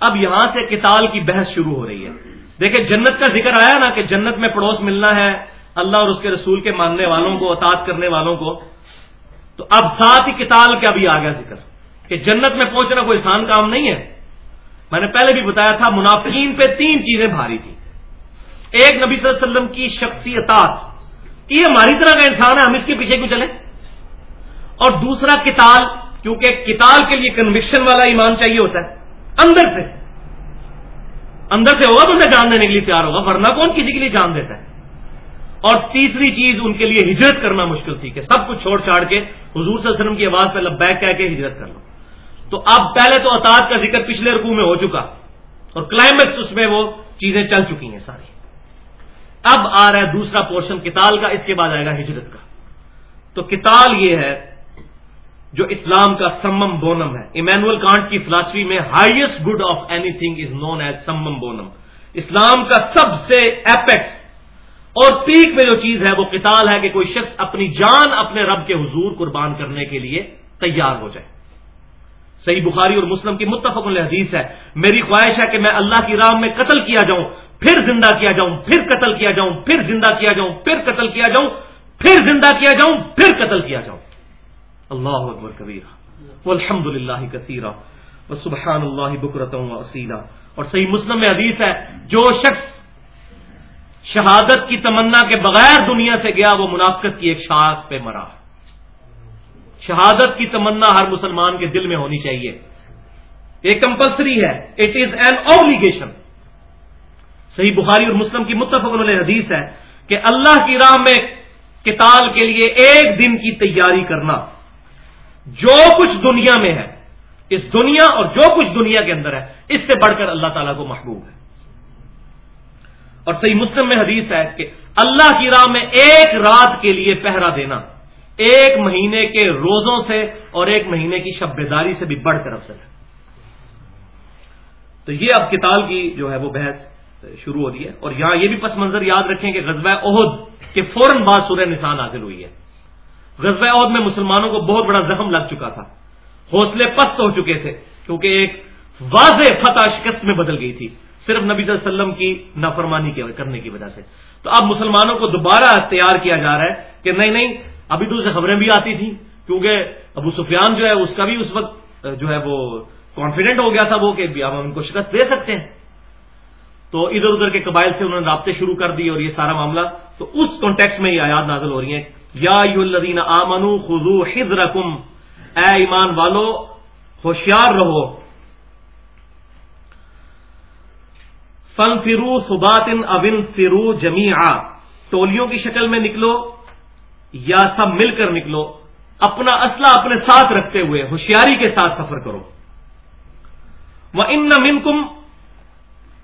اب یہاں سے کتال کی بحث شروع ہو رہی ہے۔ دیکھیں، جنت کا ذکر آیا نا کہ جنت میں پڑوس ملنا ہے، اللہ اور اس کے رسول کے ماننے والوں کو اطاط کرنے والوں کو۔ تو اب ساتھ ہی کتال کا بھی آ گیا ذکر۔ کہ جنت میں پہنچنا کوئی آسان کام نہیں ہے۔ میں نے پہلے بھی بتایا تھا، منافقین پہ تین چیزیں بھاری تھیں۔ ایک، نبی صلی اللہ علیہ وسلم کی شخصی اطاط کہ یہ ہماری طرح کا انسان ہے، ہم اس کے پیچھے کیوں چلیں؟ اور دوسرا کتال کیونکہ کتال کے لیے کنوکشن والا ایمان چاہیے ہوتا ہے۔ اندر سے۔ اندر سے ہوگا تو اسے جان دینے کے لیے تیار ہوگا، ورنہ کون کسی کے لیے جان دیتا ہے؟ اور تیسری چیز ان کے لیے ہجرت کرنا مشکل تھی کہ سب کچھ چھوڑ چھاڑ کے حضور صلی اللہ علیہ وسلم کی آواز پہ لبیک کہہ کے ہجرت کر لو۔ تو اب پہلے تو اطاعت کا ذکر پچھلے رقو میں ہو چکا، اور کلائمیکس اس میں وہ چیزیں چل چکی ہیں ساری۔ اب آ رہا ہے دوسرا پورشن کتال کا، اس کے بعد آئے گا ہجرت کا۔ تو کتال یہ ہے جو اسلام کا سمم بونم ہے۔ ایمینول کانٹ کی فلاسفی میں highest good of anything is known as سمم بونم۔ اسلام کا سب سے ایپیکس اور پیک میں جو چیز ہے وہ قتال ہے کہ کوئی شخص اپنی جان اپنے رب کے حضور قربان کرنے کے لیے تیار ہو جائے۔ صحیح بخاری اور مسلم کی متفق حدیث ہے۔ میری خواہش ہے کہ میں اللہ کی راہ میں قتل کیا جاؤں، پھر زندہ کیا جاؤں، پھر قتل کیا جاؤں، پھر زندہ کیا جاؤں، پھر قتل کیا جاؤں، پھر زندہ کیا جاؤں، پھر قتل کیا جاؤں۔ اللہ اکبر کبیر الحمد للہ کثیرہ سبحان اللہ بکرت وسیلہ اور صحیح مسلم میں حدیث ہے، جو شخص شہادت کی تمنا کے بغیر دنیا سے گیا، وہ منافقت کی ایک شاخ پہ مرا۔ شہادت کی تمنا ہر مسلمان کے دل میں ہونی چاہیے۔ یہ کمپلسری ہے۔ اٹ از این اوبلیگیشن صحیح بخاری اور مسلم کی متفق حدیث ہے کہ اللہ کی راہ میں کتال کے لیے ایک دن کی تیاری کرنا۔ جو کچھ دنیا میں ہے، اس دنیا اور جو کچھ دنیا کے اندر ہے، اس سے بڑھ کر اللہ تعالیٰ کو محبوب ہے۔ اور صحیح مسلم میں حدیث ہے کہ اللہ کی راہ میں ایک رات کے لیے پہرا دینا، ایک مہینے کے روزوں سے اور ایک مہینے کی شب بیداری سے بھی بڑھ کر افسر ہے۔ تو یہ اب کتال کی جو ہے وہ بحث شروع ہو رہی ہے۔ اور یہاں یہ بھی پس منظر یاد رکھیں کہ غزوہ عہد کے فوراً بعد سورہ نسان حاصل ہوئی ہے۔ غزوہ عہد میں مسلمانوں کو بہت بڑا زخم لگ چکا تھا۔ حوصلے پست ہو چکے تھے کیونکہ ایک واضح فتح شکست میں بدل گئی تھی۔ صرف نبی صلی اللہ علیہ وسلم کی نافرمانی کرنے کی وجہ سے۔ تو اب مسلمانوں کو دوبارہ تیار کیا جا رہا ہے کہ نہیں نہیں، ابھی تو اسے خبریں بھی آتی تھیں۔ کیونکہ ابو سفیان جو ہے، اس کا بھی اس وقت جو ہے وہ کانفیڈنٹ ہو گیا تھا وہ کہ اب ہم ان کو شکست دے سکتے ہیں۔ تو ادھر ادھر کے قبائل سے انہوں نے رابطے شروع کر دیے اور یہ سارا معاملہ۔ تو اس کانٹیکس میں یہ آیات نازل ہو رہی ہیں۔ یا الدین آمنو خزو خز اے ایمان والو، ہوشیار رہو۔ فن فرو سباتن ابن فرو جمی ٹولیوں کی شکل میں نکلو یا سب مل کر نکلو۔ اپنا اسلحہ اپنے ساتھ رکھتے ہوئے، ہوشیاری کے ساتھ سفر کرو۔ وہ ان منکم،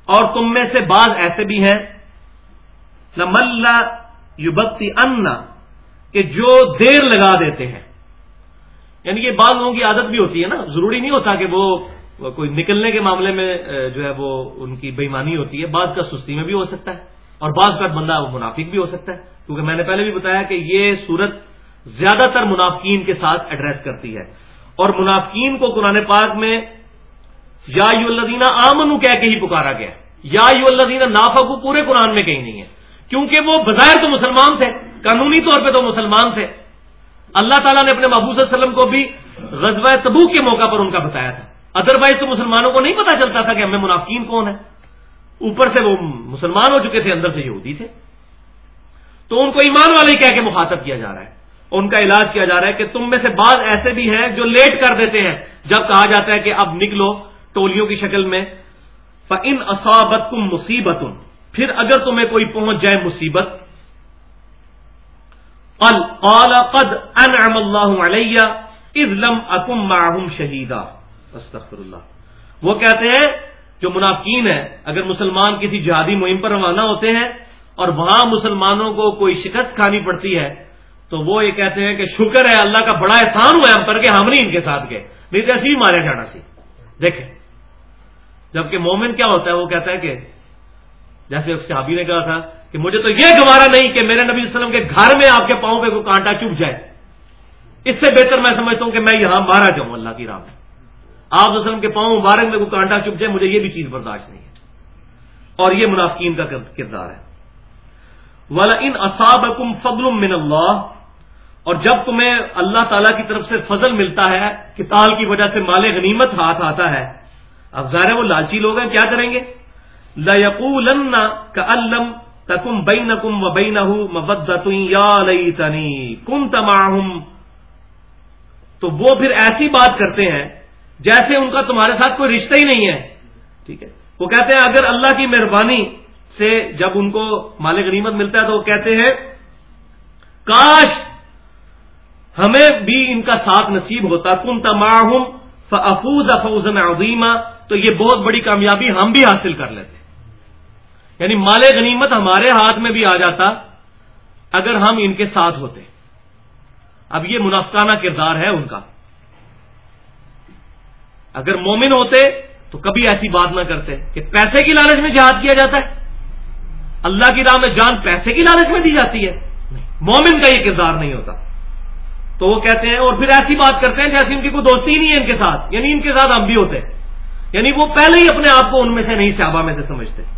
اور تم میں سے بعض ایسے بھی ہیں۔ نمل یوبتی ان کہ جو دیر لگا دیتے ہیں یعنی کہ بعض لوگوں کی عادت بھی ہوتی ہے نا، ضروری نہیں ہوتا کہ وہ کوئی نکلنے کے معاملے میں جو ہے وہ ان کی بےمانی ہوتی ہے، بعض کا سستی میں بھی ہو سکتا ہے اور بعض کا بندہ وہ منافق بھی ہو سکتا ہے۔ کیونکہ میں نے پہلے بھی بتایا کہ یہ صورت زیادہ تر منافقین کے ساتھ ایڈریس کرتی ہے۔ اور منافقین کو قرآن پاک میں یا یو اللہ آمنو کہہ کے ہی پکارا گیا یا یو اللہ نافا کو پورے قرآن میں کہیں نہیں ہے۔ کیونکہ وہ بظاہر تو مسلمان تھے، قانونی طور پہ تو مسلمان تھے۔ اللہ تعالیٰ نے اپنے محبوب صلی اللہ علیہ وسلم کو بھی غزوہ تبو کے موقع پر ان کا بتایا تھا۔ ادر وائز تو مسلمانوں کو نہیں پتا چلتا تھا کہ ہمیں منافقین کون ہے اوپر سے وہ مسلمان ہو چکے تھے، اندر سے یہودی تھے۔ تو ان کو ایمان والے ہی کہہ کے مخاطب کیا جا رہا ہے۔ ان کا علاج کیا جا رہا ہے کہ تم میں سے بعض ایسے بھی ہیں جو لیٹ کر دیتے ہیں۔ جب کہا جاتا ہے کہ اب نکلو ٹولیوں کی شکل میں ان اصابت کم مصیبت پھر اگر تمہیں کوئی پہنچ جائے مصیبت قد انعم اللہ علیہ اذ لم اکم معهم شہیدا استغفر اللہ وہ کہتے ہیں، جو منافقین ہیں، اگر مسلمان کسی جہادی مہم پر روانہ ہوتے ہیں اور وہاں مسلمانوں کو کوئی شکست کھانی پڑتی ہے، تو وہ یہ کہتے ہیں کہ شکر ہے، اللہ کا بڑا احسان ہوا ہے ہم پر کہ ہم نہیں ان کے ساتھ گئے۔ نہیں تو ایسے ہی مارے جانا سی۔ دیکھیں۔ جبکہ مومن کیا ہوتا ہے، وہ کہتا ہے کہ جیسے صحابی نے کہا تھا کہ مجھے تو یہ گوارا نہیں کہ میرے نبی وسلم کے گھر میں آپ کے پاؤں پہ کوئی کانٹا چپ جائے۔ اس سے بہتر میں سمجھتا ہوں کہ میں یہاں مارا جاؤں، اللہ کی راہ میں۔ آپ وسلم کے پاؤں مبارک میں کوئی کانٹا چپ جائے، مجھے یہ بھی چیز برداشت نہیں ہے۔ اور یہ منافقین کا کردار ہے۔ والا ان اصابکم فضل من اللہ اور جب تمہیں اللہ تعالی کی طرف سے فضل ملتا ہے، کہ تال کی وجہ سے مال غنیمت ہاتھ آتا ہے، اب ظاہر وہ لالچی لوگ ہیں، کیا کریں گے؟ لقول الم تکم بین کم و بین یا تنی کم تماہم تو وہ پھر ایسی بات کرتے ہیں جیسے ان کا تمہارے ساتھ کوئی رشتہ ہی نہیں ہے۔ ٹھیک ہے۔ وہ کہتے ہیں اگر اللہ کی مہربانی سے جب ان کو مال غنیمت ملتا ہے تو وہ کہتے ہیں، کاش ہمیں بھی ان کا ساتھ نصیب ہوتا۔ کن تماہم ففوز افوز عظیمہ تو یہ بہت بڑی کامیابی ہم بھی حاصل کر لیتے۔ یعنی مال غنیمت ہمارے ہاتھ میں بھی آ جاتا اگر ہم ان کے ساتھ ہوتے۔ اب یہ منافقانہ کردار ہے ان کا۔ اگر مومن ہوتے تو کبھی ایسی بات نہ کرتے کہ پیسے کی لالچ میں جہاد کیا جاتا ہے۔ اللہ کی راہ میں جان پیسے کی لالچ میں دی جاتی ہے۔ مومن کا یہ کردار نہیں ہوتا۔ تو وہ کہتے ہیں اور پھر ایسی بات کرتے ہیں جیسے ان کی کوئی دوستی ہی نہیں ہے ان کے ساتھ یعنی ان کے ساتھ ہم بھی ہوتے۔ یعنی وہ پہلے ہی اپنے آپ کو ان میں سے نہیں، صحابہ میں سے سمجھتے۔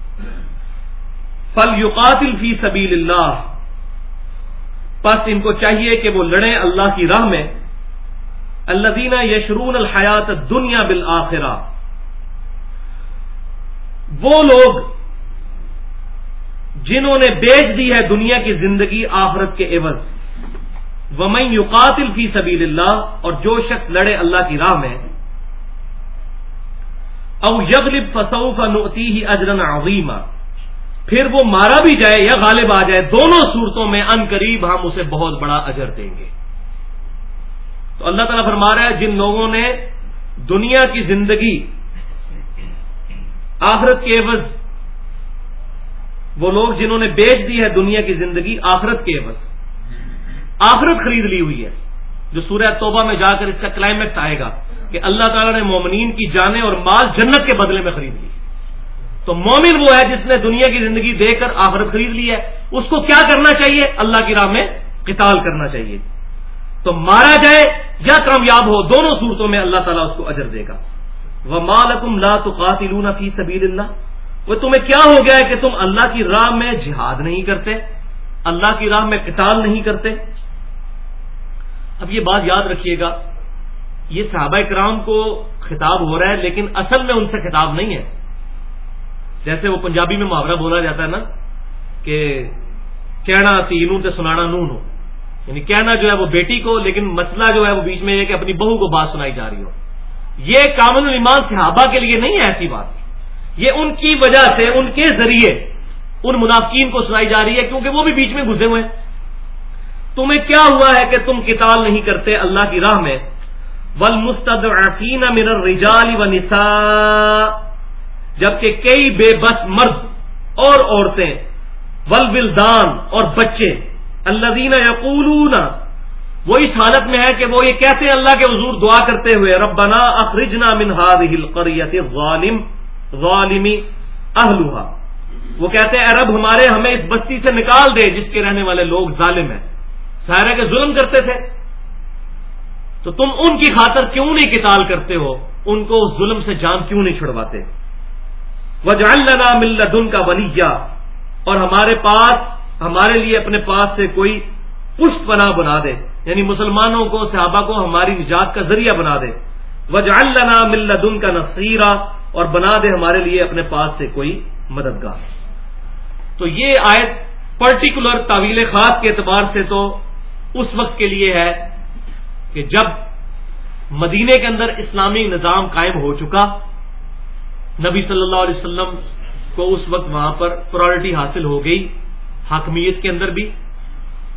فل یوقاتل فی سبیل اللہ پس ان کو چاہیے کہ وہ لڑیں اللہ کی راہ میں۔ اللہ دینا یشرون الحیات دنیا بالآخرہ وہ لوگ جنہوں نے بیچ دی ہے دنیا کی زندگی آخرت کے عوض۔ ومئی یقاتل فی سبیل اللہ اور جو شخص لڑے اللہ کی راہ میں۔ او یغلب فسوف نوتی ہی اجرن عظیمہ پھر وہ مارا بھی جائے یا غالب آ جائے، دونوں صورتوں میں ان قریب ہم اسے بہت بڑا اجر دیں گے۔ تو اللہ تعالیٰ فرما رہا ہے، جن لوگوں نے دنیا کی زندگی، آخرت کے عوض، وہ لوگ جنہوں نے بیچ دی ہے دنیا کی زندگی، آخرت کے عوض۔ آخرت خرید لی ہوئی ہے۔ جو سورہ توبہ میں جا کر اس کا کلائمیکس آئے گا کہ اللہ تعالیٰ نے مومنین کی جانیں اور مال جنت کے بدلے میں خرید لی۔ تو مومن وہ ہے جس نے دنیا کی زندگی دے کر آخرت خرید لی ہے۔ اس کو کیا کرنا چاہیے؟ اللہ کی راہ میں قتال کرنا چاہیے۔ تو مارا جائے یا کامیاب ہو، دونوں صورتوں میں اللہ تعالیٰ اس کو اجر دے گا۔ وہ مالکم لا تو قاتل فی سبیل اللہ وہ تمہیں کیا ہو گیا ہے کہ تم اللہ کی راہ میں جہاد نہیں کرتے، اللہ کی راہ میں قتال نہیں کرتے۔ اب یہ بات یاد رکھیے گا، یہ صحابہ کرام کو خطاب ہو رہا ہے، لیکن اصل میں ان سے خطاب نہیں ہے۔ جیسے وہ پنجابی میں محاورہ بولا جاتا ہے نا کہ کہنا تینوں تے سنانا نون ہو یعنی کہنا جو ہے وہ بیٹی کو، لیکن مسئلہ جو ہے وہ بیچ میں یہ کہ اپنی بہو کو بات سنائی جا رہی ہو۔ یہ کامن المان صحابہ کے لیے نہیں ہے ایسی بات۔ یہ ان کی وجہ سے، ان کے ذریعے ان منافقین کو سنائی جا رہی ہے، کیونکہ وہ بھی بیچ میں گھسے ہوئے تمہیں کیا ہوا ہے کہ تم کتاب نہیں کرتے اللہ کی راہ میں؟ ول مستد من الرجال و نسا جبکہ کئی بے بس مرد اور عورتیں ول بلدان اور بچے اللہ دینا یقولون، وہ اس حالت میں ہے کہ وہ یہ کہتے ہیں اللہ کے حضور دعا کرتے ہوئے، ربنا اخرجنا من هذه القريه الظالم، ظالمی اہلوہا وہ کہتے ہیں رب، ہمارے ہمیں اس بستی سے نکال دے جس کے رہنے والے لوگ ظالم ہیں۔ سارے کے ظلم کرتے تھے۔ تو تم ان کی خاطر کیوں نہیں کتال کرتے ہو؟ ان کو ظلم سے جان کیوں نہیں چھڑواتے؟ وہ جان لنا مل کا ولیجا اور ہمارے پاس، ہمارے لیے اپنے پاس سے کوئی پشت پناہ بنا دے۔ یعنی مسلمانوں کو، صحابہ کو ہماری نجات کا ذریعہ بنا دے۔ وہ لنا کا نصیرہ اور بنا دے ہمارے لیے اپنے پاس سے کوئی مددگار۔ تو یہ آیت پرٹیکولر طویل خاص کے اعتبار سے تو اس وقت کے لیے ہے کہ جب مدینے کے اندر اسلامی نظام قائم ہو چکا نبی صلی اللہ علیہ وسلم کو اس وقت وہاں پر پرائرٹی حاصل ہو گئی، حاکمیت کے اندر بھی۔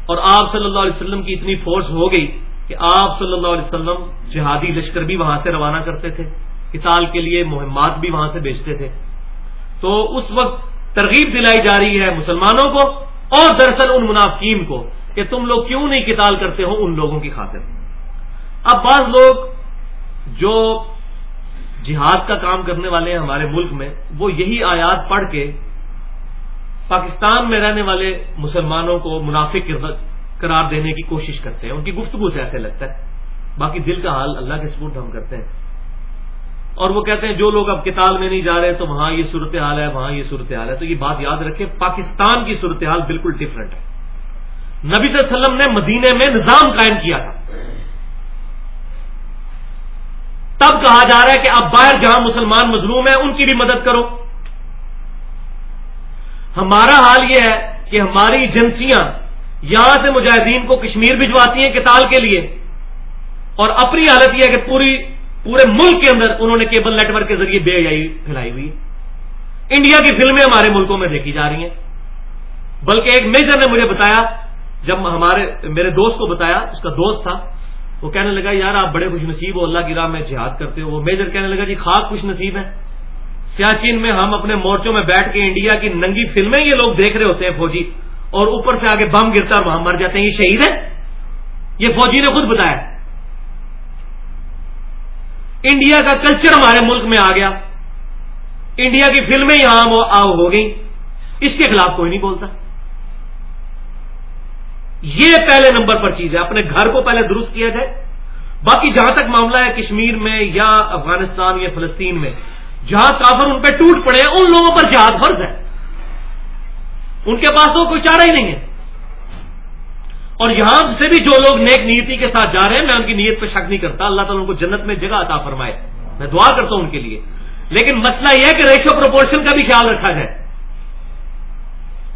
اور آپ صلی اللہ علیہ وسلم کی اتنی فورس ہو گئی کہ آپ صلی اللہ علیہ وسلم جہادی لشکر بھی وہاں سے روانہ کرتے تھے کسال کے لیے مہمات بھی وہاں سے بیچتے تھے۔ تو اس وقت ترغیب دلائی جا رہی ہے مسلمانوں کو اور دراصل ان منافقین کو کہ تم لوگ کیوں نہیں کتال کرتے ہو ان لوگوں کی خاطر۔ اب بعض لوگ جو جہاد کا کام کرنے والے ہیں ہمارے ملک میں، وہ یہی آیات پڑھ کے پاکستان میں رہنے والے مسلمانوں کو منافق قرار دینے کی کوشش کرتے ہیں۔ ان کی گفتگو سے ایسے لگتا ہے۔ باقی دل کا حال اللہ کے سپورٹ ہم کرتے ہیں۔ اور وہ کہتے ہیں، جو لوگ اب کتاب میں نہیں جا رہے تو وہاں یہ صورتحال ہے، وہاں یہ صورتحال ہے۔ تو یہ بات یاد رکھیں، پاکستان کی صورتحال بالکل ڈفرنٹ ہے۔ نبی صلی اللہ علیہ وسلم نے مدینے میں نظام قائم کیا تھا۔ تب کہا جا رہا ہے کہ اب باہر جہاں مسلمان مظلوم ہیں، ان کی بھی مدد کرو۔ ہمارا حال یہ ہے کہ ہماری ایجنسیاں یہاں سے مجاہدین کو کشمیر بھجواتی ہیں کتال کے لیے۔ اور اپنی حالت یہ ہے کہ پوری، پورے ملک کے اندر انہوں نے کیبل نیٹ ورک کے ذریعے بے حیائی پھیلائی ہوئی ہے۔ انڈیا کی فلمیں ہمارے ملکوں میں دیکھی جا رہی ہیں۔ بلکہ ایک میجر نے مجھے بتایا، جب ہمارے، میرے دوست کو بتایا، اس کا دوست تھا وہ کہنے لگا، یار آپ بڑے خوش نصیب ہو، اللہ کی راہ میں جہاد کرتے ہو. وہ میجر کہنے لگا جی خاص خوش نصیب ہے سیاچین میں ہم اپنے مورچوں میں بیٹھ کے انڈیا کی ننگی فلمیں یہ لوگ دیکھ رہے ہوتے ہیں فوجی اور اوپر سے آگے بم گرتا اور وہاں مر جاتے ہیں۔ یہ شہید ہے یہ فوجی نے خود بتایا۔ انڈیا کا کلچر ہمارے ملک میں آ گیا۔ انڈیا کی فلمیں یہاں ہو گئی اس کے خلاف کوئی نہیں بولتا۔ یہ پہلے نمبر پر چیز ہے، اپنے گھر کو پہلے درست کیا جائے۔ باقی جہاں تک معاملہ ہے کشمیر میں یا افغانستان یا فلسطین میں، جہاں کافر ان پہ ٹوٹ پڑے ہیں، ان لوگوں پر جہاد فرض ہے۔ ان کے پاس تو کوئی چارہ ہی نہیں ہے۔ اور یہاں سے بھی جو لوگ نیک نیتی کے ساتھ جا رہے ہیں، میں ان کی نیت پہ شک نہیں کرتا۔ اللہ تعالیٰ ان کو جنت میں جگہ عطا فرمائے۔ میں دعا کرتا ہوں ان کے لیے۔ لیکن مسئلہ یہ ہے کہ ریشو پروپورشن کا بھی خیال رکھا جائے۔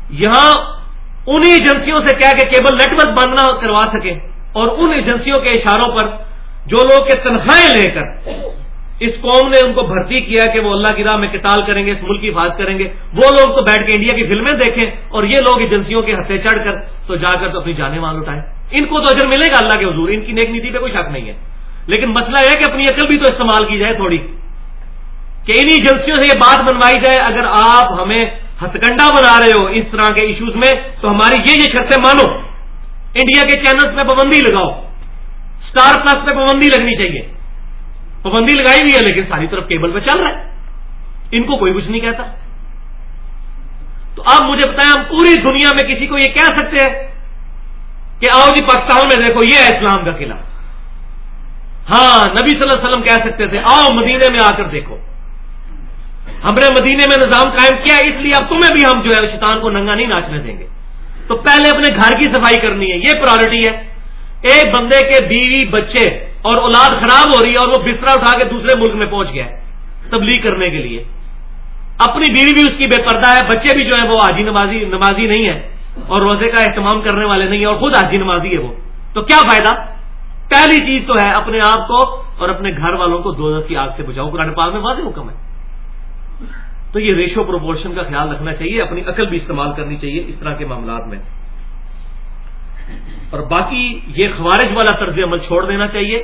یہاں انہیں ایجنسیوں سے کیا کہ کیبل نیٹ ورک بندنا کروا سکیں اور ان ایجنسیوں کے اشاروں پر جو لوگ کے تنخواہیں لے کر اس قوم نے ان کو بھرتی کیا کہ وہ اللہ کی راہ میں کتال کریں گے، اس ملک کی حفاظت کریں گے۔ وہ لوگ تو بیٹھ کے انڈیا کی فلمیں دیکھیں اور یہ لوگ ایجنسیوں کے ہتھے چڑھ کر تو جا کر تو اپنی جانے مال اٹھائیں ان کو تو اجر ملے گا اللہ کے حضور، ان کی نیک نیتی پہ کوئی شک نہیں ہے۔ لیکن مسئلہ یہ ہے کہ اپنی عقل بھی تو استعمال کی جائے تھوڑی۔ کہ ان ایجنسیوں سے یہ بات بنوائی جائے، اگر آپ ہمیں ہتکنڈا بنا رہے ہو اس طرح کے ایشوز میں، تو ہماری یہ یہ شرطیں مانو۔ انڈیا کے چینلز پہ پابندی لگاؤ۔ اسٹار پلس پہ پابندی لگنی چاہیے۔ پابندی لگائی ہوئی ہے لیکن ساری طرف کیبل پہ چل رہا ہے۔ ان کو کوئی کچھ نہیں کہتا۔ تو آپ مجھے بتائیں، ہم پوری دنیا میں کسی کو یہ کہہ سکتے ہیں کہ آؤ جی پاکستان میں دیکھو، یہ ہے اسلام کا قلعہ۔ ہاں نبی صلی اللہ علیہ وسلم کہہ سکتے تھے، آؤ مدینے میں آ کر دیکھو۔ ہم نے مدینے میں نظام قائم کیا اس لیے اب تمہیں بھی ہم جو ہے شیطان کو ننگا نہیں ناچنے دیں گے۔ تو پہلے اپنے گھر کی صفائی کرنی ہے، یہ پرائرٹی ہے۔ ایک بندے کے بیوی، بچے اور اولاد خراب ہو رہی ہے اور وہ بستر اٹھا کے دوسرے ملک میں پہنچ گیا تبلیغ کرنے کے لیے۔ اپنی بیوی بھی اس کی بے پردہ ہے، بچے بھی جو ہے وہ حاجی نمازی نمازی نہیں ہے اور روزے کا اہتمام کرنے والے نہیں ہیں اور خود حاجی نمازی ہے وہ۔ تو کیا فائدہ؟ پہلی چیز تو ہے اپنے آپ کو اور اپنے گھر والوں کو دو کی آگ سے بچاؤ۔ قرآن پاک میں واضح حکم ہے۔ تو یہ ریشو پروپورشن کا خیال رکھنا چاہیے، اپنی عقل بھی استعمال کرنی چاہیے اس طرح کے معاملات میں۔ اور باقی یہ خوارج والا طرز عمل چھوڑ دینا چاہیے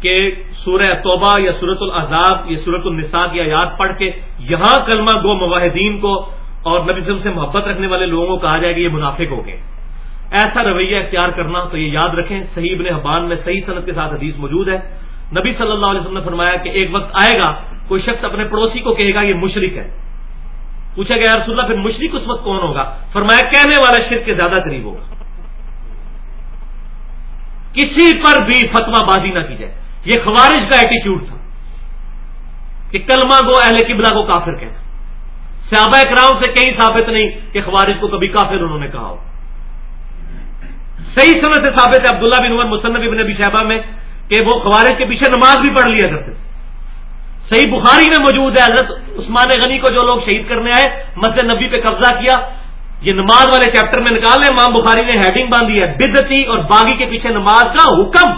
کہ سورہ توبہ یا سورت العذاب یا سورت النساء کی آیات پڑھ کے یہاں کلمہ گو مواحدین کو اور نبی وسلم سے محبت رکھنے والے لوگوں کو کہا جائے کہ یہ منافق ہو گئے۔ ایسا رویہ اختیار کرنا تو یہ یاد رکھیں، صحیح ابن حبان میں صحیح صنعت کے ساتھ حدیث موجود ہے۔ نبی صلی اللہ علیہ وسلم نے فرمایا کہ ایک وقت آئے گا کوئی شخص اپنے پڑوسی کو کہے گا یہ مشرق ہے۔ پوچھا گیا رسول اللہ، پھر مشرق اس وقت کون ہوگا؟ فرمایا، کہنے والا شرک کے زیادہ قریب ہوگا۔ کسی پر بھی فتوا بازی نہ کی جائے۔ یہ خوارج کا ایٹیچیوڈ تھا کہ کلمہ گو اہل قبلہ کو کافر کہنا۔ صحابہ اکرام سے کہیں ثابت نہیں کہ خوارج کو کبھی کافر انہوں نے کہا ہو۔ صحیح سمے سے ثابت ہے عبداللہ بن عمر، مصنف ابن ابی شہبہ میں کہ وہ خوارج کے پیچھے نماز بھی پڑھ لیا کرتے تھے صحیح بخاری میں موجود ہے، حضرت عثمان غنی کو جو لوگ شہید کرنے آئے، مسجد نبی پہ قبضہ کیا۔ یہ نماز والے چیپٹر میں نکال لیں ماں بخاری نے ہیڈنگ باندھی ہے بدتی اور باغی کے پیچھے نماز کا حکم۔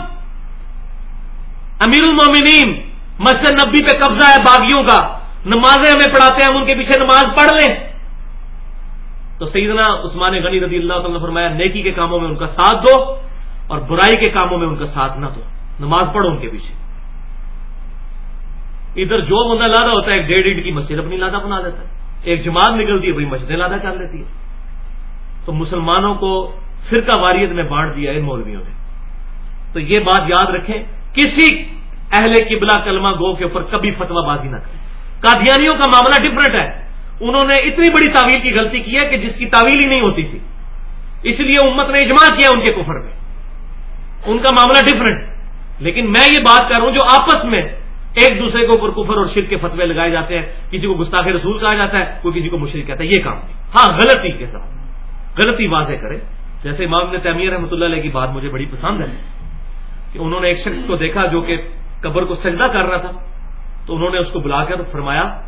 امیر المومنین، مسجد نبی پہ قبضہ ہے باغیوں کا۔ نمازیں ہمیں پڑھاتے ہیں، ہم ان کے پیچھے نماز پڑھ لیں۔ تو سیدنا عثمان غنی رضی اللہ تعالیٰ نے فرمایا، نیکی کے کاموں میں ان کا ساتھ دو اور برائی کے کاموں میں ان کا ساتھ نہ دو۔ نماز پڑھو ان کے پیچھے۔ ادھر جو بندہ لادا ہوتا ہے، ایک ڈیڑھ اینٹ کی مسجد اپنی لادا بنا دیتا ہے۔ ایک جماعت نکلتی ہے وہی مسجدیں لادا کر لیتی ہے تو مسلمانوں کو فرقہ واریت میں بانٹ دیا ان مولویوں نے۔ تو یہ بات یاد رکھیں، کسی اہل قبلہ کلمہ گو کے اوپر کبھی فتوا بازی نہ کریں۔ قادیانیوں کا معاملہ ڈفرنٹ ہے۔ انہوں نے اتنی بڑی تعویل کی غلطی کی ہے کہ جس کی تعویل ہی نہیں ہوتی تھی۔ اس لیے امت نے اجماع کیا ان کے کفر میں۔ ان کا معاملہ ڈفرنٹ لیکن میں یہ بات کر رہا ہوں جو آپس میں ایک دوسرے کے اوپر کفر اور شرک کے فتوے لگائے جاتے ہیں، کسی کو گستاخ رسول کہا جاتا ہے، کوئی کسی کو مشرق کہتا ہے، یہ کام نہیں۔ ہاں غلطی کے ساتھ، غلطی واضح کرے جیسے امام نے تیمیہ رحمۃ اللہ علیہ کی بات مجھے بڑی پسند ہے کہ انہوں نے ایک شخص کو دیکھا جو کہ قبر کو سجدہ کر رہا تھا، تو انہوں نے اس کو بلا کر فرمایا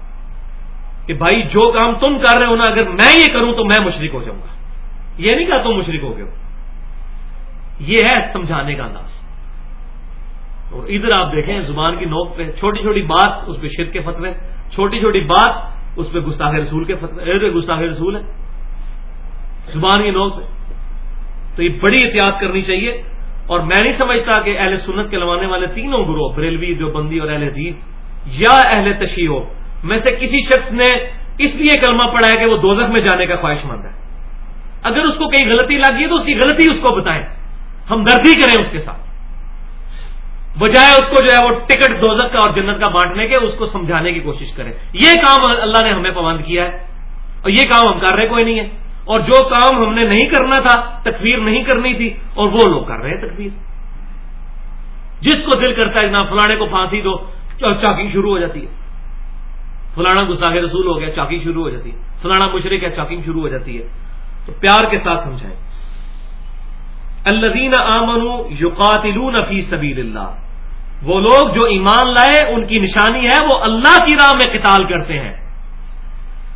کہ بھائی، جو کام تم کر رہے ہو نا، اگر میں یہ کروں تو میں مشرق ہو جاؤں گا۔ یہ نہیں کہا تم مشرق ہو گئے ہو۔ یہ ہے سمجھانے کا انداز۔ اور ادھر آپ دیکھیں زبان کی نوک پہ چھوٹی چھوٹی بات اس پہ شرک کے فتوے، چھوٹی چھوٹی بات اس پہ گستاخ رسول کے فتوے گستاخ رسول ہے۔ زبان کی نوک پہ۔ تو یہ بڑی احتیاط کرنی چاہیے۔ اور میں نہیں سمجھتا کہ اہل سنت کے لوانے والے تینوں گروہ، بریلوی جو بندی اور اہل حدیث، یا اہل تشیح ہو میں سے کسی شخص نے اس لیے کلمہ پڑھا ہے کہ وہ دوزخ میں جانے کا خواہش مند ہے۔ اگر اس کو کہیں غلطی لگی ہے تو اس کی غلطی اس کو بتائیں۔ ہم دردی کریں اس کے ساتھ۔ بجائے اس کو جو ہے وہ ٹکٹ دوزک کا اور جنت کا بانٹنے کے، اس کو سمجھانے کی کوشش کریں۔ یہ کام اللہ نے ہمیں پابند کیا ہے۔ اور یہ کام ہم کر رہے، کوئی نہیں ہے۔ اور جو کام ہم نے نہیں کرنا تھا، تکفیر نہیں کرنی تھی، اور وہ لوگ کر رہے ہیں تکفیر۔ جس کو دل کرتا ہے نہ فلانے کو پھانسی دو چاکنگ شروع ہو جاتی ہے۔ فلانا گساخ رسول ہو گیا چاکنگ شروع ہو جاتی ہے۔ فلانا مشرق ہے چاکنگ شروع ہو جاتی ہے۔ تو پیار کے ساتھ سمجھائیں الدین آمن یقاتلون فی سبیل اللہ۔ وہ لوگ جو ایمان لائے، ان کی نشانی ہے، وہ اللہ کی راہ میں قتال کرتے ہیں۔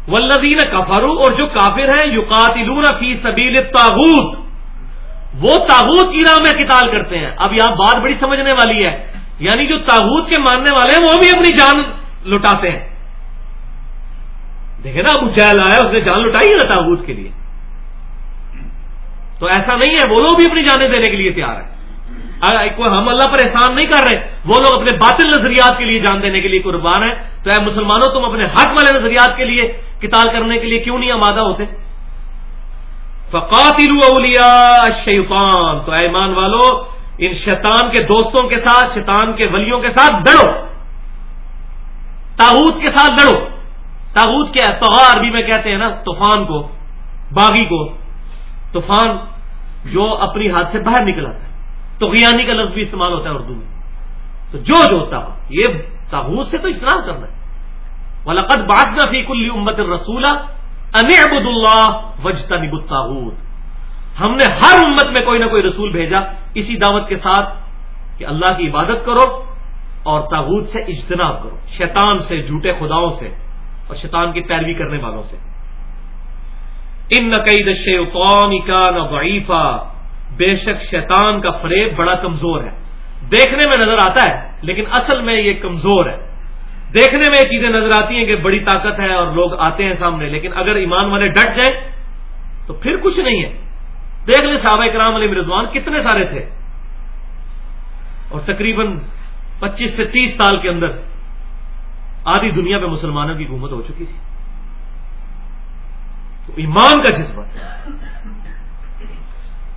ولدین کفرو اور جو کافر ہیں یقاتلون فی سبیل تاغوت وہ تاغوت کی راہ میں قتال کرتے ہیں۔ اب یہاں بات بڑی سمجھنے والی ہے۔ یعنی جو تاغوت کے ماننے والے ہیں، وہ بھی اپنی جان لٹاتے ہیں۔ دیکھیں نا، ابو جہل آیا، اس نے جان لٹائی ہے نا تاغوت کے لیے۔ تو ایسا نہیں ہے، وہ لوگ بھی اپنی جانیں دینے کے لیے تیار ہیں۔ ہم اللہ پر احسان نہیں کر رہے؟ وہ لوگ اپنے باطل نظریات کے لیے جان دینے کے لیے قربان ہیں۔ تو اے مسلمانوں، تم اپنے حق والے نظریات کے لیے کتاب کرنے کے لیے کیوں نہیں آمادہ ہوتے؟ فقاتل اولیاء شیطان تو ایمان والو، ان شیطان کے دوستوں کے ساتھ، شیطان کے ولیوں کے ساتھ لڑو۔ تاحود کے ساتھ لڑو۔ تاحود کیا تو عربی میں کہتے ہیں نا، طوفان کو، باغی کو۔ طوفان جو اپنی ہاتھ سے باہر نکل آتا ہے۔ تو غیانی کا لفظ بھی استعمال ہوتا ہے اردو میں۔ تو جو جو ہوتا یہ تابوت سے تو اجتناب کرنا ہے۔ ولقد بات فی کل امت رسول ابود اللہ وجتا نبت ہم نے ہر امت میں کوئی نہ کوئی رسول بھیجا۔ اسی دعوت کے ساتھ کہ اللہ کی عبادت کرو اور تاغوت سے اجتناب کرو۔ شیطان سے، جھوٹے خداؤں سے اور شیطان کی پیروی کرنے والوں سے۔ ان نقید شیطان کا نہ بے شک شیطان کا فریب بڑا کمزور ہے۔ دیکھنے میں نظر آتا ہے، لیکن اصل میں یہ کمزور ہے۔ دیکھنے میں یہ چیزیں نظر آتی ہیں کہ بڑی طاقت ہے اور لوگ آتے ہیں سامنے، لیکن اگر ایمان والے ڈٹ جائیں تو پھر کچھ نہیں ہے۔ دیکھ لیں صحابہ کرام علی مرضوان کتنے سارے تھے۔ اور تقریباً پچیس سے تیس سال کے اندر آدھی دنیا میں مسلمانوں کی حکومت ہو چکی تھی۔ تو ایمان کا جذبہ۔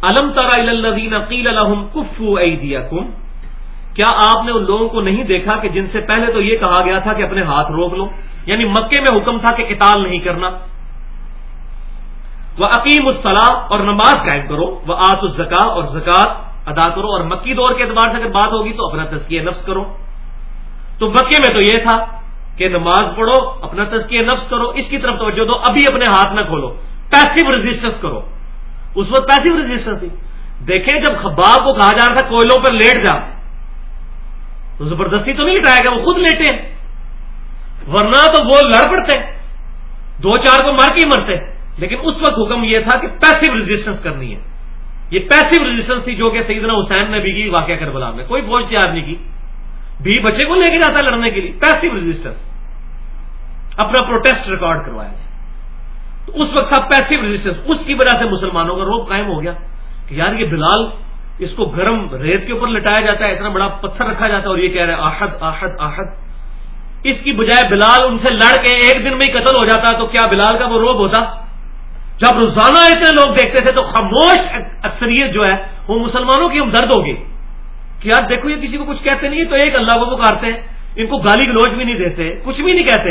الم ترا الدین عقیل الحم کفو دیا کیا آپ نے ان لوگوں کو نہیں دیکھا کہ جن سے پہلے تو یہ کہا گیا تھا کہ اپنے ہاتھ روک لو؟ یعنی مکے میں حکم تھا کہ کتاب نہیں کرنا۔ وہ عقیم الصلاح اور نماز قائم کرو۔ وہ آت الزکا اور زکات ادا کرو۔ اور مکی دور کے اعتبار سے اگر بات ہوگی تو اپنا تزکیہ نفس کرو۔ تو مکے میں تو یہ تھا کہ نماز پڑھو، اپنا تزکیہ نفس کرو۔ اس کی طرف توجہ دو، ابھی اپنے ہاتھ نہ کھولو۔ پیسو رجسٹنس کرو۔ اس وقت پیسو رجسٹر تھی۔ دیکھیں جب خباب کو کہا جا رہا تھا کوئلوں پر لیٹ جا۔ تو زبردستی تو نہیں لٹایا گیا، وہ خود لیٹے ورنہ تو وہ لڑ پڑتے۔ دو چار کو مار کے ہی مرتے۔ لیکن اس وقت حکم یہ تھا کہ پیسو رجسٹنس کرنی ہے۔ یہ پیسو رجسٹنس تھی جو کہ سیدنا حسین نے بھی کی واقعہ کربلا میں۔ کوئی فوج تیار نہیں کی۔ بھی بچے کو لے کے جاتا لڑنے کے لیے۔ پیسو رجسٹنس اپنا پروٹیسٹ ریکارڈ کروایا۔ تو اس وقت تھا پیسو ریزسٹنس اس کی وجہ سے مسلمانوں کا روپ قائم ہو گیا کہ یار یہ بلال اس کو گرم ریت کے اوپر لٹایا جاتا ہے، اتنا بڑا پتھر رکھا جاتا ہے اور یہ کہہ رہے آحد آحد آحد. اس کی بجائے بلال ان سے لڑ کے ایک دن میں ہی قتل ہو جاتا تو کیا بلال کا وہ روب ہوتا؟ جب روزانہ اتنے لوگ دیکھتے تھے تو خاموش اکثریت جو ہے وہ مسلمانوں کی ہم درد ہوگی کہ یار دیکھو یہ کسی کو کچھ کہتے نہیں تو ایک اللہ کو پکارتے ہیں، ان کو گالی گلوچ بھی نہیں دیتے، کچھ بھی نہیں کہتے،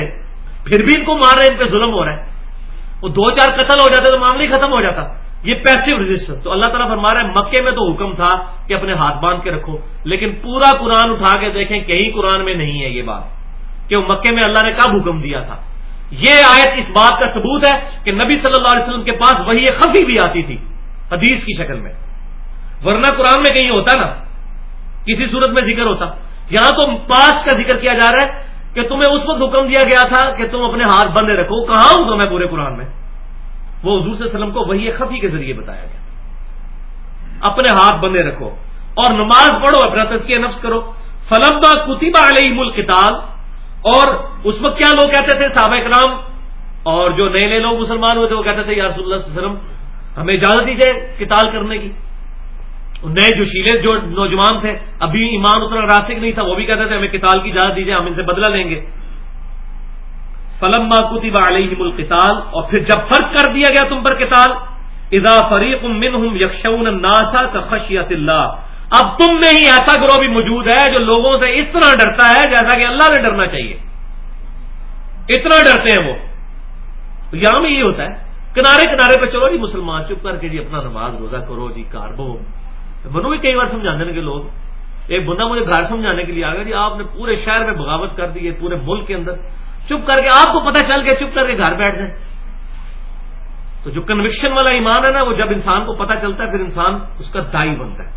پھر بھی ان کو مار رہے ہیں، ان پہ ظلم ہو رہا ہے۔ وہ دو چار قتل ہو جاتے تو معاملہ ہی ختم ہو جاتا۔ یہ پیسو رجسٹر تو اللہ تعالیٰ فرما رہا ہے، مکے میں تو حکم تھا کہ اپنے ہاتھ باندھ کے رکھو، لیکن پورا قرآن اٹھا کے دیکھیں کہیں قرآن میں نہیں ہے یہ بات۔ کہ وہ مکے میں اللہ نے کب حکم دیا تھا۔ یہ آیت اس بات کا ثبوت ہے کہ نبی صلی اللہ علیہ وسلم کے پاس وہی خفی بھی آتی تھی، حدیث کی شکل میں۔ ورنہ قرآن میں کہیں ہوتا نا، کسی صورت میں ذکر ہوتا۔ یہاں تو پاس کا ذکر کیا جا رہا ہے کہ تمہیں اس وقت حکم دیا گیا تھا کہ تم اپنے ہاتھ بندے رکھو، کہاں ہوں تو میں پورے قرآن میں؟ وہ حضور صلی اللہ علیہ وسلم کو وہی خفی کے ذریعے بتایا گیا۔ اپنے ہاتھ بندے رکھو اور نماز پڑھو، اپنا تذکیہ نفس کرو۔ فلبا کتبہ علیہ ملک اور اس وقت کیا لوگ کہتے تھے؟ صحابہ کرام اور جو نئے نئے لوگ مسلمان ہوئے تھے، وہ کہتے تھے، یا رسول اللہ صلی اللہ علیہ وسلم، ہمیں اجازت دیجیے کتاب کرنے کی۔ نئے جو شیلے جو نوجوان تھے، ابھی ایمان اتنا راسک نہیں تھا، وہ بھی کہتے تھے، ہمیں کتاب کی اجازت دیجیے ہم ان سے بدلہ لیں گے۔ فلم کتب علیہ القتال، اور پھر جب فرق کر دیا گیا تم پر کتال اذا فریق منہم یکشون الناس کخشیت اللہ اب تم میں ہی ایسا گروہ بھی موجود ہے جو لوگوں سے اس طرح ڈرتا ہے جیسا کہ اللہ سے ڈرنا چاہیے۔ اتنا ڈرتے ہیں وہ۔ تو یہاں میں یہ ہوتا ہے، کنارے کنارے پہ چلو جی مسلمان چپ کر کے جی اپنا نماز روزہ کرو جی کاربو منو بھی کئی بار سمجھانے کے لوگ ایک بندہ مجھے گھر سمجھانے کے لیے آ گیا جی آپ نے پورے شہر میں بغاوت کر دی ہے پورے ملک کے اندر۔ چپ کر کے آپ کو پتہ چل گیا، چپ کر کے گھر بیٹھ جائیں تو جو کنوکشن والا ایمان ہے نا، وہ جب انسان کو پتہ چلتا ہے، پھر انسان اس کا دائی بنتا ہے۔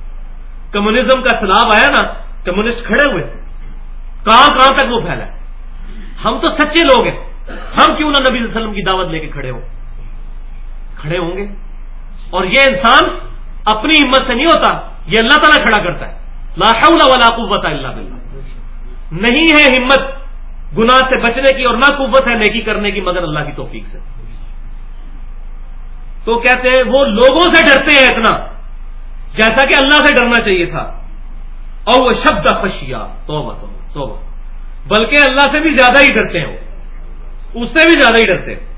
کمیونزم کا سلاب آیا نا کمیونسٹ کھڑے ہوئے تھے۔ کہاں کہاں تک وہ پھیلا؟ ہم تو سچے لوگ ہیں۔ ہم کیوں نہ نبی صلی اللہ علیہ وسلم کی دعوت لے کے کھڑے ہوں؟ کھڑے ہوں گے۔ اور یہ انسان اپنی ہمت سے نہیں ہوتا، یہ اللہ تعالیٰ کھڑا کرتا ہے۔ لا حول ولا قوت الا باللہ۔ نہیں ہے ہمت گناہ سے بچنے کی اور نہ قوت ہے نیکی کرنے کی مگر اللہ کی توفیق سے۔ تو کہتے ہیں، وہ لوگوں سے ڈرتے ہیں اتنا، جیسا کہ اللہ سے ڈرنا چاہیے تھا۔ اور وہ شبد خشیا تو بلکہ اللہ سے بھی زیادہ ہی ڈرتے ہیں وہ۔ اس سے بھی زیادہ ہی ڈرتے ہیں۔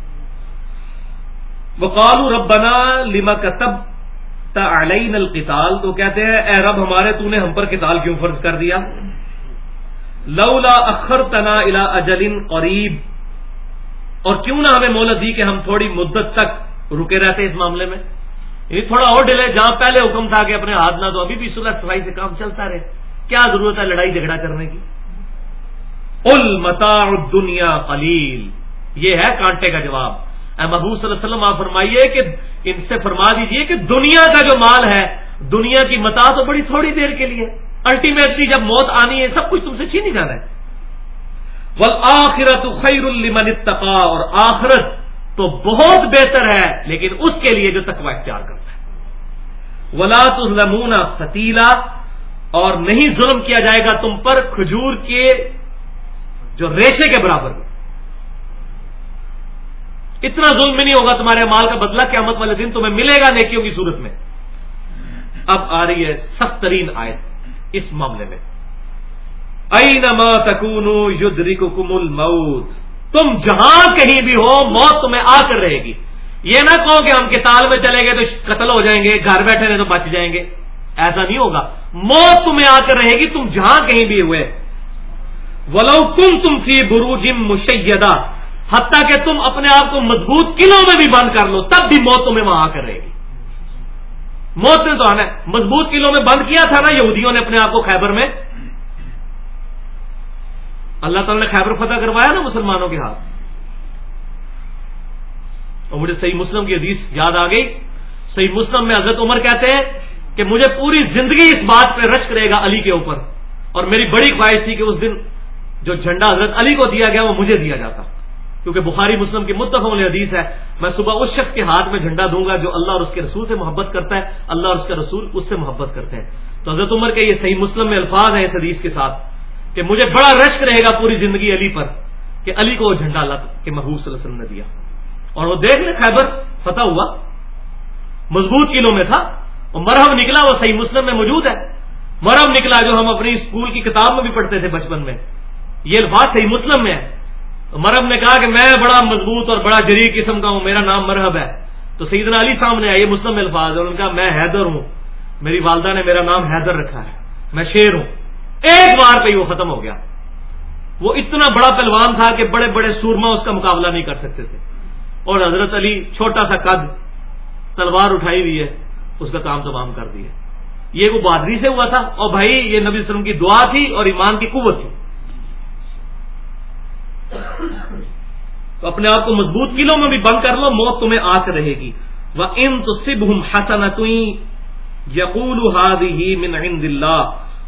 وہ کالو ربنا لما کتب علین القتال تو کہتے ہیں، اے رب ہمارے تو نے ہم پر قتال کیوں فرض کر دیا؟ لولا اخر تنا الا اجلن قریب۔ اور کیوں نہ ہمیں مولت دی کہ ہم تھوڑی مدت تک رکے رہتے اس معاملے میں؟ یہ تھوڑا اور ڈلے جہاں پہلے حکم تھا کہ اپنے ہاتھ نہ دو، ابھی بھی صلح صفائی سے کام چلتا رہے۔ کیا ضرورت ہے لڑائی جھگڑا کرنے کی؟ ال متا دنیا قلیل۔ یہ ہے کانٹے کا جواب۔ اے محبوب صلی اللہ علیہ وسلم، آپ فرمائیے کہ ان سے فرما دیجیے کہ دنیا کا جو مال ہے، دنیا کی متا تو بڑی تھوڑی دیر کے لیے۔ الٹیمیٹلی جب موت آنی ہے، سب کچھ تم سے چھینی جانا ہے۔ آخرت خیر المن اتقا اور آخرت تو بہت بہتر ہے، لیکن اس کے لیے جو تقوی اختیار کرتا ہے۔ ولا تظلمون فتیلا اور نہیں ظلم کیا جائے گا تم پر کھجور کے جو ریشے کے برابر اتنا ظلم نہیں ہوگا تمہارے مال کا بدلہ قیامت والے دن تمہیں ملے گا نیکیوں کی صورت میں۔ اب آ رہی ہے سخت ترین آیت اس معاملے میں۔ اینما تکون یدری کو کمل تم جہاں کہیں بھی ہو، موت تمہیں آ کر رہے گی۔ یہ نہ کہو کہ ہم کتال میں چلے گئے تو قتل ہو جائیں گے، گھر بیٹھے رہے تو بچ جائیں گے۔ ایسا نہیں ہوگا۔ موت تمہیں آ کر رہے گی، تم جہاں کہیں بھی ہوئے۔ ولو تم تم فی بروجم مشیدہ حتیٰ کہ تم اپنے آپ کو مضبوط قلعوں میں بھی بند کر لو، تب بھی موت تمہیں وہاں آ کر رہے گی۔ موت نے تو آنا، مضبوط قلعوں میں بند کیا تھا نا، یہودیوں نے اپنے آپ کو خیبر میں۔ اللہ تعالیٰ نے خیبر فتح کروایا نا مسلمانوں کے ہاتھ۔ اور مجھے صحیح مسلم کی حدیث یاد آ گئی۔ صحیح مسلم میں حضرت عمر کہتے ہیں کہ مجھے پوری زندگی اس بات پہ رشک رہے گا علی کے اوپر، اور میری بڑی خواہش تھی کہ اس دن جو جھنڈا حضرت علی کو دیا گیا وہ مجھے دیا جاتا۔ کیونکہ بخاری مسلم کی متفق حدیث ہے، میں صبح اس شخص کے ہاتھ میں جھنڈا دوں گا جو اللہ اور اس کے رسول سے محبت کرتا ہے، اللہ اور اس کے رسول اس سے محبت کرتے ہیں۔ تو حضرت عمر کے یہ صحیح مسلم میں الفاظ ہیں اس حدیث کے ساتھ کہ مجھے بڑا رشک رہے گا پوری زندگی علی پر کہ علی کو وہ جھنڈا اللہ کے محبوب صلی اللہ علیہ وسلم نے دیا۔ اور وہ دیکھ لیں خیبر، فتح ہوا۔ مضبوط قلعوں میں تھا۔ اور مرہم نکلا، وہ صحیح مسلم میں موجود ہے۔ مرہم نکلا جو ہم اپنی اسکول کی کتاب میں بھی پڑھتے تھے بچپن میں۔ یہ الفاظ صحیح مسلم میں ہے مرحب نے کہا کہ میں بڑا مضبوط اور بڑا جری قسم کا ہوں، میرا نام مرحب ہے۔ تو سیدنا علی سامنے آئے یہ مسلم الفاظ ہے انہوں نے کہا میں حیدر ہوں۔ میری والدہ نے میرا نام حیدر رکھا ہے۔ میں شیر ہوں۔ ایک بار پہ ہی وہ ختم ہو گیا۔ وہ اتنا بڑا پہلوان تھا کہ بڑے بڑے سورما اس کا مقابلہ نہیں کر سکتے تھے۔ اور حضرت علی چھوٹا سا قد، تلوار اٹھائی ہوئی ہے، اس کا کام تمام کر دیا یہ وہ بہادری سے ہوا تھا۔ اور بھائی، یہ نبی وسلم کی دعا تھی اور ایمان کی قوت تھی۔ تو اپنے آپ کو مضبوط قلعوں میں بھی بند کر لو، موت تمہیں آ کر رہے گی۔ وہ ان تو سب ہم حسن یقول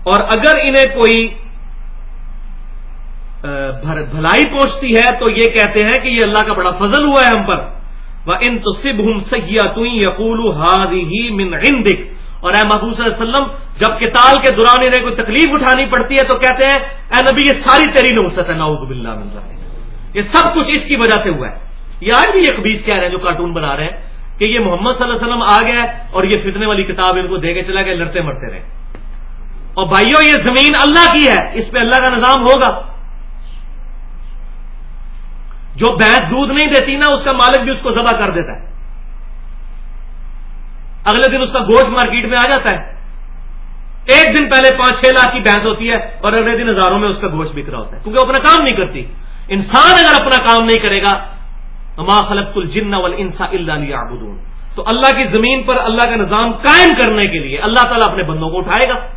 اور اگر انہیں کوئی بھلائی پہنچتی ہے، تو یہ کہتے ہیں کہ یہ اللہ کا بڑا فضل ہوا ہے ہم پر۔ وہ ان تو سب ہم سیا یقول ہی من عندک اور اے محبوب صلی اللہ علیہ وسلم، جب کتال کے دوران انہیں کوئی تکلیف اٹھانی پڑتی ہے تو کہتے ہیں، اے نبی، یہ ساری تیری نوسط ہے ناؤد باللہ من یہ سب کچھ اس کی وجہ سے ہوا ہے۔ یہ آج بھی یہ خبیز کہہ رہے ہیں جو کارٹون بنا رہے ہیں کہ یہ محمد صلی اللہ علیہ وسلم آ گیا اور یہ فتنے والی کتاب ان کو دے کے چلا گیا لڑتے مرتے رہے۔ اور بھائیوں یہ زمین اللہ کی ہے، اس پہ اللہ کا نظام ہوگا۔ جو بھینس دودھ نہیں دیتی نا، اس کا مالک بھی اس کو ذبح کر دیتا ہے۔ اگلے دن اس کا گوشت مارکیٹ میں آ جاتا ہے۔ ایک دن پہلے پانچ چھ لاکھ کی بھینس ہوتی ہے اور اگلے دن ہزاروں میں اس کا گوشت بک رہا ہوتا ہے۔ کیونکہ وہ اپنا کام نہیں کرتی۔ انسان اگر اپنا کام نہیں کرے گا ما خلق الجن والانس الا ليعبدون۔ تو اللہ کی زمین پر اللہ کا نظام قائم کرنے کے لیے اللہ تعالیٰ اپنے بندوں کو اٹھائے گا۔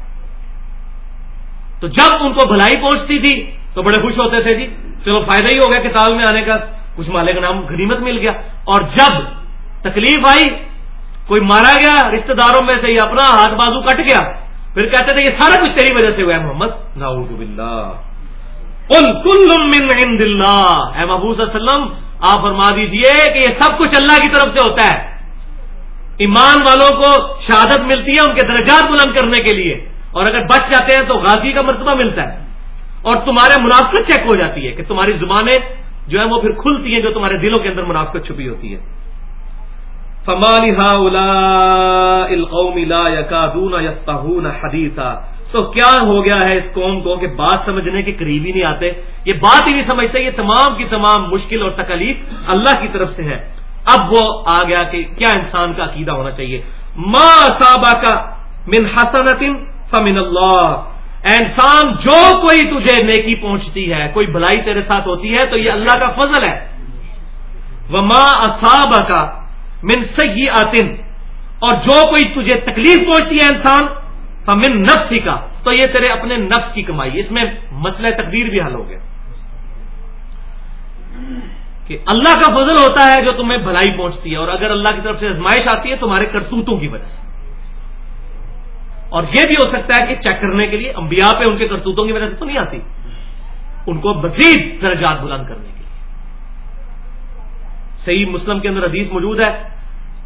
تو جب ان کو بھلائی پہنچتی تھی تو بڑے خوش ہوتے تھے جی۔ چلو فائدہ ہی ہو گیا کتاب میں آنے کا کچھ مالے کا نام غنیمت مل گیا۔ اور جب تکلیف آئی کوئی مارا گیا، رشتہ داروں میں سے یہ اپنا ہاتھ بازو کٹ گیا۔ پھر کہتے تھے، یہ سارا کچھ تیری وجہ سے ہوا ہے محمد۔ ناؤد باللہ۔ قل کل من عند اللہ۔ اے محبوب صلی اللہ علیہ وسلم، آپ فرما دیجیے کہ یہ سب کچھ اللہ کی طرف سے ہوتا ہے۔ ایمان والوں کو شہادت ملتی ہے ان کے درجات بلند کرنے کے لیے۔ اور اگر بچ جاتے ہیں تو غازی کا مرتبہ ملتا ہے۔ اور تمہارے منافقت چیک ہو جاتی ہے کہ تمہاری زبانیں جو ہے وہ پھر کھلتی ہیں جو تمہارے دلوں کے اندر منافقت چھپی ہوتی ہے۔ فمال القوم لا يكادون يفقهون حديثا۔ تو کیا ہو گیا ہے اس قوم کو کہ بات سمجھنے کے قریب ہی نہیں آتے؟ یہ بات ہی نہیں سمجھتے، یہ تمام کی تمام مشکل اور تکلیف اللہ کی طرف سے ہے اب وہ آ گیا کہ کیا انسان کا عقیدہ ہونا چاہیے۔ ما صابہ کا من حسنت فمن اللہ انسان، جو کوئی تجھے نیکی پہنچتی ہے، کوئی بھلائی تیرے ساتھ ہوتی ہے، تو یہ اللہ کا فضل ہے۔ وہ ماں اصاب کا من سی اور جو کوئی تجھے تکلیف پہنچتی ہے انسان، فمن نفس کا تو یہ تیرے اپنے نفس کی کمائی اس میں مسئلہ تقدیر بھی حل ہو گیا۔ کہ اللہ کا فضل ہوتا ہے جو تمہیں بھلائی پہنچتی ہے، اور اگر اللہ کی طرف سے ازمائش آتی ہے، تمہارے کرتوتوں کی وجہ سے۔ اور یہ بھی ہو سکتا ہے کہ چیک کرنے کے لیے انبیاء پہ ان کے کرتوتوں کی وجہ سے تو نہیں آتی۔ ان کو مزید درجات بلند کرنے کے لیے۔ صحیح مسلم کے اندر حدیث موجود ہے۔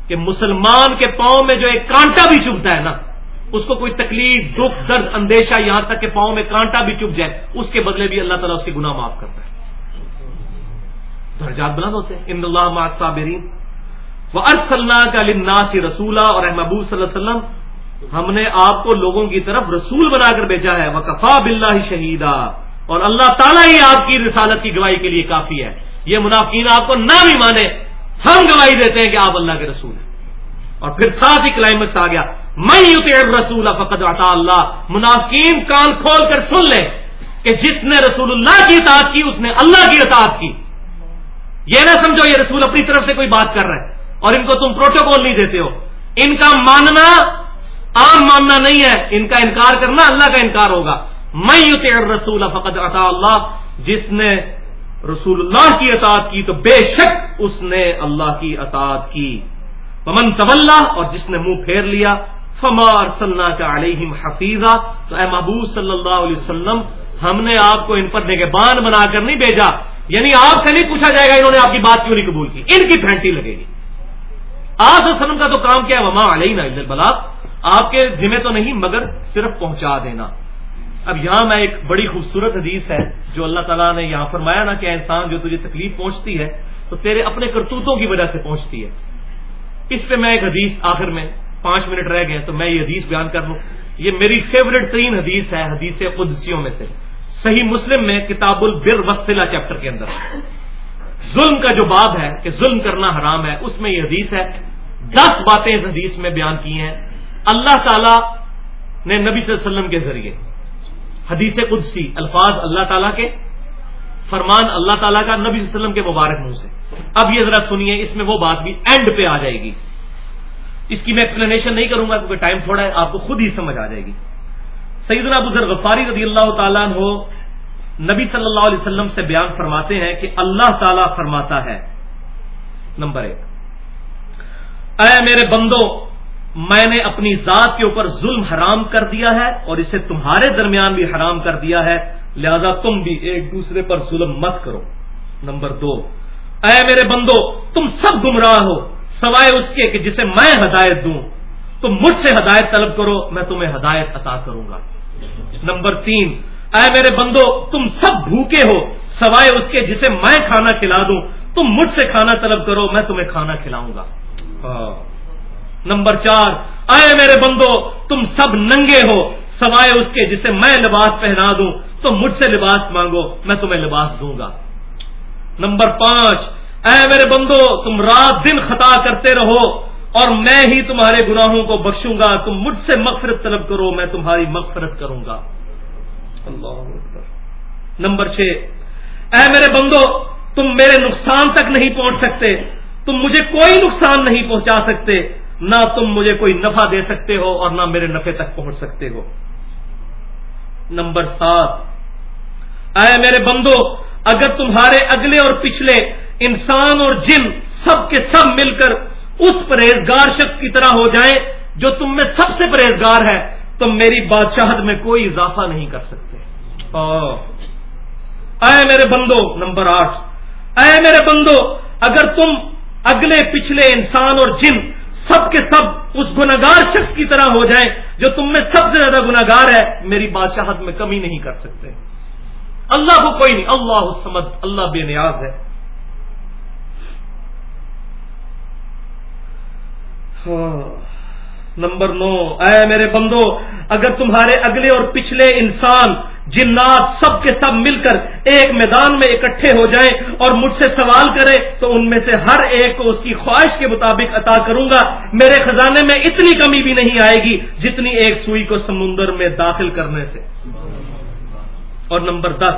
کہ مسلمان کے پاؤں میں جو ایک کانٹا بھی چبھتا ہے نا، اس کو کوئی تکلیف، دکھ، درد، اندیشہ یہاں تک کہ پاؤں میں کانٹا بھی چپ جائے، اس کے بدلے بھی اللہ تعالیٰ اس کے گناہ معاف کرتا ہے۔ درجات بلند ہوتے ہیں۔ ان اللہ صابرین وہ ارد اللہ کا لنا رسولہ اور محبوب صلی اللہ علیہ وسلم، ہم نے آپ کو لوگوں کی طرف رسول بنا کر بھیجا ہے۔ وہ کفا بلّہ شہیدا اور اللہ تعالیٰ ہی آپ کی رسالت کی گواہی کے لیے کافی ہے۔ یہ منافقین آپ کو نہ بھی مانے ہم گواہی دیتے ہیں کہ آپ اللہ کے رسول ہیں۔ اور پھر ساتھ ہی کلائمیکس آ گیا۔ میں رسول فقط عطا اللہ۔ منافقین کان کھول کر سن لے کہ جس نے رسول اللہ کی اطاعت کی، اس نے اللہ کی اطاعت کی۔ یہ نہ سمجھو یہ رسول اپنی طرف سے کوئی بات کر رہے ہیں اور ان کو تم پروٹوکول نہیں دیتے ہو۔ ان کا ماننا عام ماننا نہیں ہے۔ ان کا انکار کرنا اللہ کا انکار ہوگا۔ میں رسول فقط عطا اللہ۔ جس نے رسول اللہ کی اطاعت کی تو بے شک اس نے اللہ کی اطاعت کی۔ پمن طول اور جس نے منہ پھیر لیا، فما ارسلنا کا علیہم حفیظہ۔ تو اے محبوب صلی اللہ علیہ وسلم، ہم نے آپ کو ان پر نگبان بنا کر نہیں بھیجا۔ یعنی آپ سے نہیں پوچھا جائے گا انہوں نے آپ کی بات کیوں نہیں قبول کی۔ ان کی پھینٹی لگے گی۔ آپ وسلم کا تو کام کیا ہے؟ وما علیہ نا بلا آپ کے ذمہ تو نہیں، مگر صرف پہنچا دینا۔ اب یہاں میں ایک بڑی خوبصورت حدیث ہے جو اللہ تعالیٰ نے یہاں فرمایا نا کہ انسان جو تجھے تکلیف پہنچتی ہے تو تیرے اپنے کرتوتوں کی وجہ سے پہنچتی ہے۔ اس پہ میں ایک حدیث آخر میں پانچ منٹ رہ گئے تو میں یہ حدیث بیان کر لوں یہ میری فیوریٹ ترین حدیث ہے، حدیث قدسیوں میں سے۔ صحیح مسلم میں کتاب البر وسطلا چیپٹر کے اندر۔ ظلم کا جو باب ہے کہ ظلم کرنا حرام ہے، اس میں یہ حدیث ہے۔ دس باتیں اس حدیث میں بیان کی ہیں۔ اللہ تعالی نے نبی صلی اللہ علیہ وسلم کے ذریعے حدیث قدسی، الفاظ اللہ تعالیٰ کے، فرمان اللہ تعالیٰ کا نبی صلی اللہ علیہ وسلم کے مبارک منہ سے۔ اب یہ ذرا سنیے، اس میں وہ بات بھی اینڈ پہ آ جائے گی۔ اس کی میں ایکسپلینیشن نہیں کروں گا کیونکہ ٹائم تھوڑا ہے، آپ کو خود ہی سمجھ آ جائے گی۔ سیدنا ابو ذر غفاری رضی اللہ تعالیٰ ہو نبی صلی اللہ علیہ وسلم سے بیان فرماتے ہیں کہ اللہ تعالیٰ فرماتا ہے۔ نمبر ایک۔ اے میرے بندو میں نے اپنی ذات کے اوپر ظلم حرام کر دیا ہے اور اسے تمہارے درمیان بھی حرام کر دیا ہے، لہذا تم بھی ایک دوسرے پر ظلم مت کرو۔ نمبر دو، اے میرے بندو، تم سب گمراہ ہو، سوائے اس کے کہ جسے میں ہدایت دوں۔ تم مجھ سے ہدایت طلب کرو، میں تمہیں ہدایت عطا کروں گا۔ نمبر تین، اے میرے بندو، تم سب بھوکے ہو، سوائے اس کے جسے میں کھانا کھلا دوں۔ تم مجھ سے کھانا طلب کرو، میں تمہیں کھانا کھلاؤں گا۔ ہاں۔ نمبر چار اے میرے بندو، تم سب ننگے ہو۔ سوائے اس کے جسے میں لباس پہنا دوں تم مجھ سے لباس مانگو، میں تمہیں لباس دوں گا۔ نمبر پانچ، اے میرے بندو، تم رات دن خطا کرتے رہو، اور میں ہی تمہارے گناہوں کو بخشوں گا۔ تم مجھ سے مغفرت طلب کرو، میں تمہاری مغفرت کروں گا۔ نمبر چھ، اے میرے بندو، تم میرے نقصان تک نہیں پہنچ سکتے۔ تم مجھے کوئی نقصان نہیں پہنچا سکتے۔ نہ تم مجھے کوئی نفع دے سکتے ہو اور نہ میرے نفے تک پہنچ سکتے ہو۔ نمبر سات، اے میرے بندو، اگر تمہارے اگلے اور پچھلے انسان اور جن سب کے سب مل کر اس پرہیزگار شخص کی طرح ہو جائیں جو تم میں سب سے پرہیزگار ہے تم میری بادشاہت میں کوئی اضافہ نہیں کر سکتے۔ اے میرے بندو، نمبر آٹھ، اے میرے بندو، اگر تم اگلے پچھلے انسان اور جن سب کے سب اس گناگار شخص کی طرح ہو جائیں جو تم میں سب سے زیادہ گناگار ہے، میری بادشاہت میں کمی نہیں کر سکتے۔ اللہ کو کوئی نہیں، اللہ سمد اللہ بے نیاز ہے۔ ہاں، نمبر نو، اے میرے بندو، اگر تمہارے اگلے اور پچھلے انسان جنات سب کے سب مل کر ایک میدان میں اکٹھے ہو جائیں اور مجھ سے سوال کرے تو ان میں سے ہر ایک کو اس کی خواہش کے مطابق عطا کروں گا۔ میرے خزانے میں اتنی کمی بھی نہیں آئے گی جتنی ایک سوئی کو سمندر میں داخل کرنے سے۔ اور نمبر دس،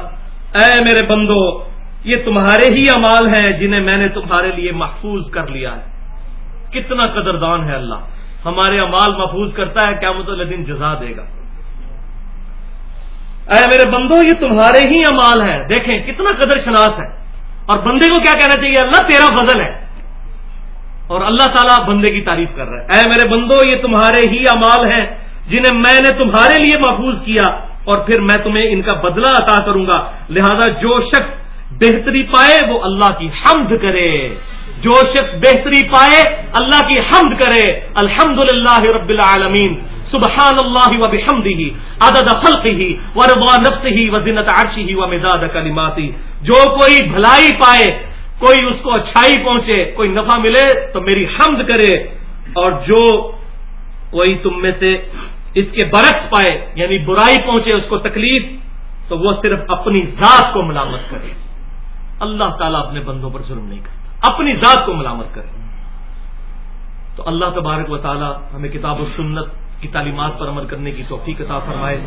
اے میرے بندو، یہ تمہارے ہی امال ہیں جنہیں میں نے تمہارے لیے محفوظ کر لیا ہے۔ کتنا قدردان ہے اللہ۔ ہمارے امال محفوظ کرتا ہے کیا مطلب دن جزا دے گا۔ اے میرے بندو، یہ تمہارے ہی امال ہے دیکھیں، کتنا قدر شناس ہے۔ اور بندے کو کیا کہنا چاہیے؟ اللہ تیرا فضل ہے۔ اور اللہ تعالیٰ بندے کی تعریف کر رہا ہے۔ اے میرے بندو، یہ تمہارے ہی امال ہیں جنہیں میں نے تمہارے لیے محفوظ کیا۔ اور پھر میں تمہیں ان کا بدلہ عطا کروں گا۔ لہذا جو شخص بہتری پائے، وہ اللہ کی حمد کرے۔ جو شخص بہتری پائے، اللہ کی حمد کرے الحمد للہ رب العالمین سبحان اللہ و بحمدہ عدد خلقہ و رضا نفسہ و زنت عرشہ و مزاد کلماتی جو کوئی بھلائی پائے، کوئی اس کو اچھائی پہنچے، کوئی نفع ملے، تو میری حمد کرے۔ اور جو کوئی تم میں سے اس کے برعکس پائے یعنی برائی پہنچے، اس کو تکلیف، تو وہ صرف اپنی ذات کو ملامت کرے۔ اللہ تعالیٰ اپنے بندوں پر ظلم نہیں کرتا۔ اپنی ذات کو ملامت کرے تو اللہ تبارک و تعالی ہمیں کتاب و سنت کی تعلیمات پر عمل کرنے کی توفیق عطا فرمائے۔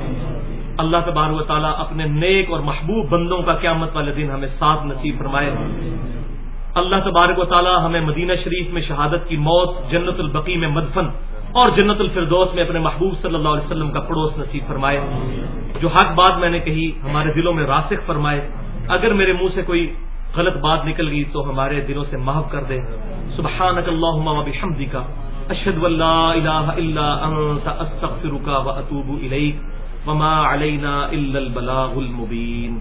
اللہ تبارک و تعالیٰ اپنے نیک اور محبوب بندوں کا قیامت والے دن ہمیں ساتھ نصیب فرمائے۔ اللہ تبارک و تعالیٰ ہمیں مدینہ شریف میں شہادت کی موت، جنت البقی میں مدفن اور جنت الفردوس میں اپنے محبوب صلی اللہ علیہ وسلم کا پڑوس نصیب فرمائے۔ جو حق بات میں نے کہی، ہمارے دلوں میں راسخ فرمائے۔ اگر میرے منہ سے کوئی غلط بات نکل گئی تو ہمارے دلوں سے معاف کر دے۔ سبحانك اللهم وبحمدك اشهد ان لا الہ الا انت استغفرك واتوب الیک۔ وما علینا الا البلاغ المبین۔